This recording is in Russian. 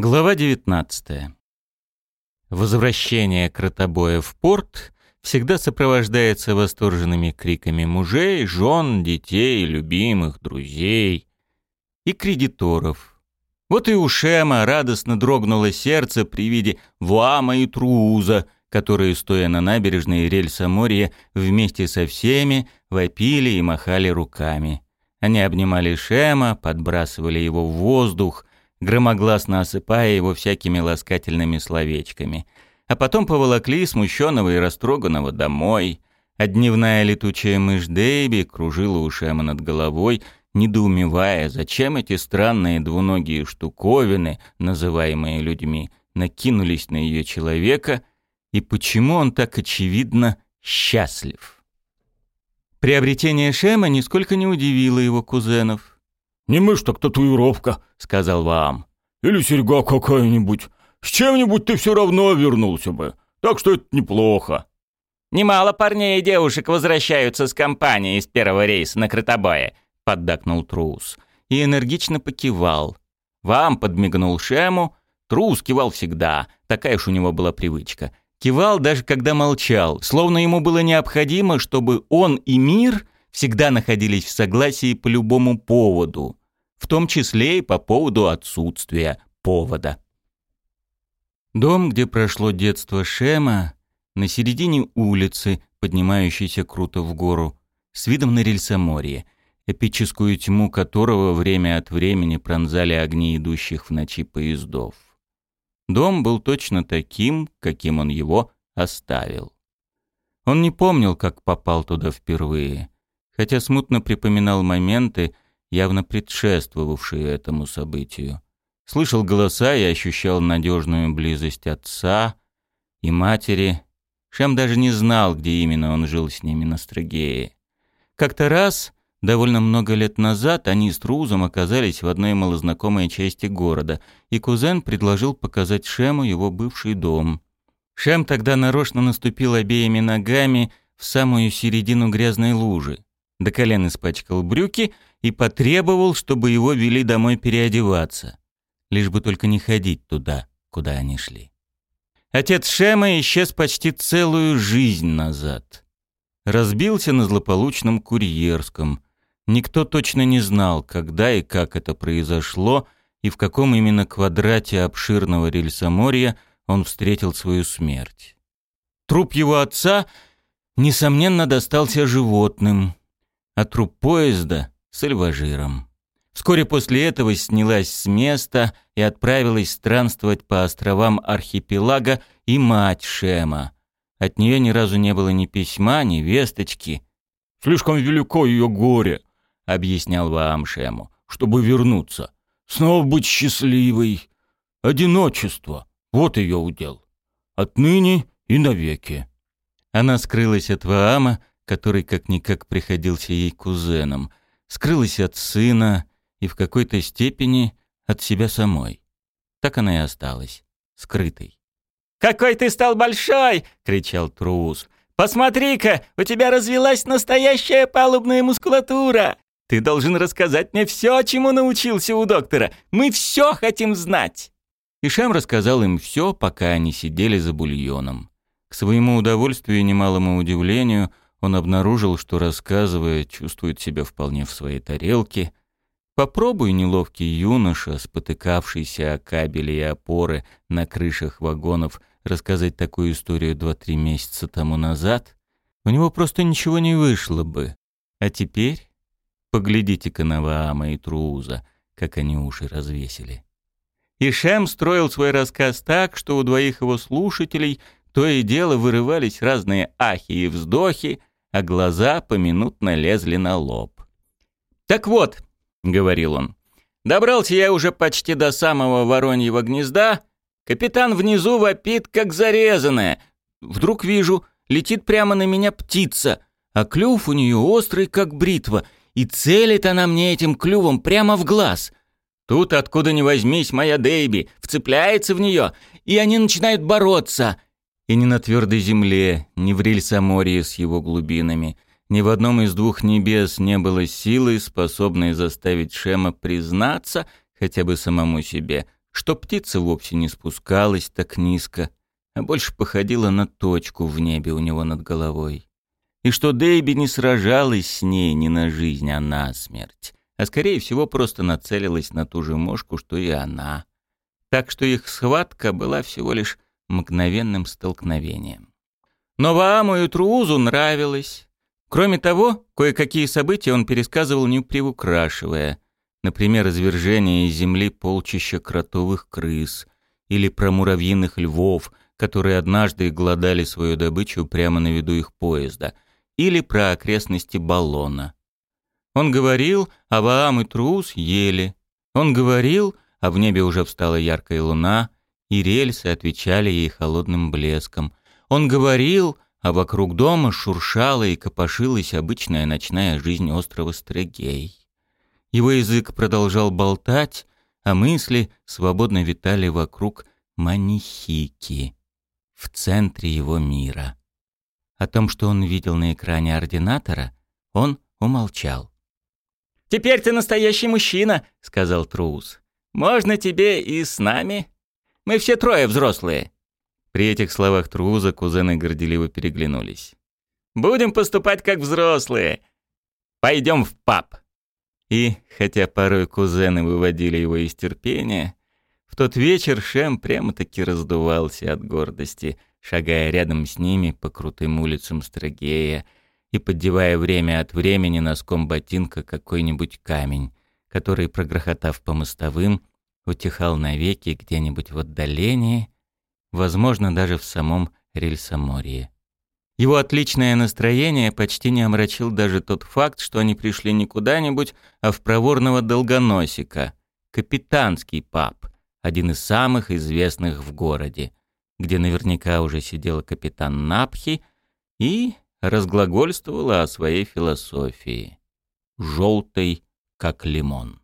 Глава 19. Возвращение кротобоя в порт всегда сопровождается восторженными криками мужей, жен, детей, любимых, друзей и кредиторов. Вот и у Шема радостно дрогнуло сердце при виде Вуама и Труза, которые, стоя на набережной рельса моря, вместе со всеми вопили и махали руками. Они обнимали Шема, подбрасывали его в воздух, громогласно осыпая его всякими ласкательными словечками. А потом поволокли смущенного и растроганного домой, а дневная летучая мышь Дэйби кружила у Шема над головой, недоумевая, зачем эти странные двуногие штуковины, называемые людьми, накинулись на ее человека и почему он так очевидно счастлив. Приобретение Шема нисколько не удивило его кузенов. «Не мышь, так татуировка», — сказал Ваам. «Или серьга какая-нибудь. С чем-нибудь ты все равно вернулся бы. Так что это неплохо». «Немало парней и девушек возвращаются с компанией из первого рейса на Крытобое», — поддакнул Трус. И энергично покивал. Вам подмигнул Шему. Трус кивал всегда, такая уж у него была привычка. Кивал даже когда молчал, словно ему было необходимо, чтобы он и мир всегда находились в согласии по любому поводу в том числе и по поводу отсутствия повода. Дом, где прошло детство Шема, на середине улицы, поднимающейся круто в гору, с видом на рельсоморье, эпическую тьму которого время от времени пронзали огни идущих в ночи поездов. Дом был точно таким, каким он его оставил. Он не помнил, как попал туда впервые, хотя смутно припоминал моменты, явно предшествовавшие этому событию. Слышал голоса и ощущал надежную близость отца и матери. Шем даже не знал, где именно он жил с ними на Строгее. Как-то раз, довольно много лет назад, они с Трузом оказались в одной малознакомой части города, и кузен предложил показать Шему его бывший дом. Шем тогда нарочно наступил обеими ногами в самую середину грязной лужи. До колен испачкал брюки — и потребовал, чтобы его вели домой переодеваться. Лишь бы только не ходить туда, куда они шли. Отец Шема исчез почти целую жизнь назад. Разбился на злополучном курьерском. Никто точно не знал, когда и как это произошло, и в каком именно квадрате обширного рельсоморья он встретил свою смерть. Труп его отца, несомненно, достался животным, а труп поезда с альважиром. Вскоре после этого снялась с места и отправилась странствовать по островам архипелага и мать Шема. От нее ни разу не было ни письма, ни весточки. «Слишком велико ее горе», — объяснял Ваам Шему, — «чтобы вернуться. Снова быть счастливой. Одиночество — вот ее удел. Отныне и навеки». Она скрылась от Ваама, который как-никак приходился ей кузеном, скрылась от сына и в какой-то степени от себя самой. Так она и осталась, скрытой. «Какой ты стал большой!» — кричал Трус. «Посмотри-ка, у тебя развилась настоящая палубная мускулатура! Ты должен рассказать мне все, чему научился у доктора. Мы все хотим знать!» И Шам рассказал им все, пока они сидели за бульоном. К своему удовольствию и немалому удивлению — он обнаружил, что, рассказывая, чувствует себя вполне в своей тарелке. Попробуй, неловкий юноша, спотыкавшийся о кабели и опоры на крышах вагонов, рассказать такую историю два-три месяца тому назад, у него просто ничего не вышло бы. А теперь поглядите-ка на Ваама и Трууза, как они уши развесили. И Шем строил свой рассказ так, что у двоих его слушателей то и дело вырывались разные ахи и вздохи, а глаза поминутно лезли на лоб. «Так вот», — говорил он, — «добрался я уже почти до самого вороньего гнезда, капитан внизу вопит, как зарезанная. Вдруг вижу, летит прямо на меня птица, а клюв у нее острый, как бритва, и целит она мне этим клювом прямо в глаз». Тут, откуда ни возьмись, моя Дейби вцепляется в нее, и они начинают бороться — и ни на твердой земле, ни в Рельсоморье с его глубинами, ни в одном из двух небес не было силы, способной заставить Шема признаться, хотя бы самому себе, что птица вовсе не спускалась так низко, а больше походила на точку в небе у него над головой. И что Дейби не сражалась с ней не на жизнь, а на смерть, а скорее всего просто нацелилась на ту же мошку, что и она. Так что их схватка была всего лишь мгновенным столкновением. Но Вааму и Труузу нравилось. Кроме того, кое-какие события он пересказывал не приукрашивая. Например, извержение из земли полчища кротовых крыс или про муравьиных львов, которые однажды глодали свою добычу прямо на виду их поезда, или про окрестности баллона. Он говорил, а Ваам и Труус ели. Он говорил, а в небе уже встала яркая луна, и рельсы отвечали ей холодным блеском. Он говорил, а вокруг дома шуршала и копошилась обычная ночная жизнь острова Стрегей. Его язык продолжал болтать, а мысли свободно витали вокруг Манихики, в центре его мира. О том, что он видел на экране ординатора, он умолчал. «Теперь ты настоящий мужчина», — сказал Трус. «Можно тебе и с нами? Мы все трое взрослые». При этих словах Труза кузены горделиво переглянулись. «Будем поступать как взрослые. Пойдем в паб». И, хотя порой кузены выводили его из терпения, в тот вечер Шем прямо-таки раздувался от гордости, шагая рядом с ними по крутым улицам Строгея и поддевая время от времени носком ботинка какой-нибудь камень, который, прогрохотав по мостовым, утихал навеки где-нибудь в отдалении, возможно, даже в самом Рельсоморье. Его отличное настроение почти не омрачил даже тот факт, что они пришли не куда-нибудь, а в проворного долгоносика, капитанский паб, один из самых известных в городе, где наверняка уже сидела капитан Напхи и разглагольствовала о своей философии. Желтый, как лимон.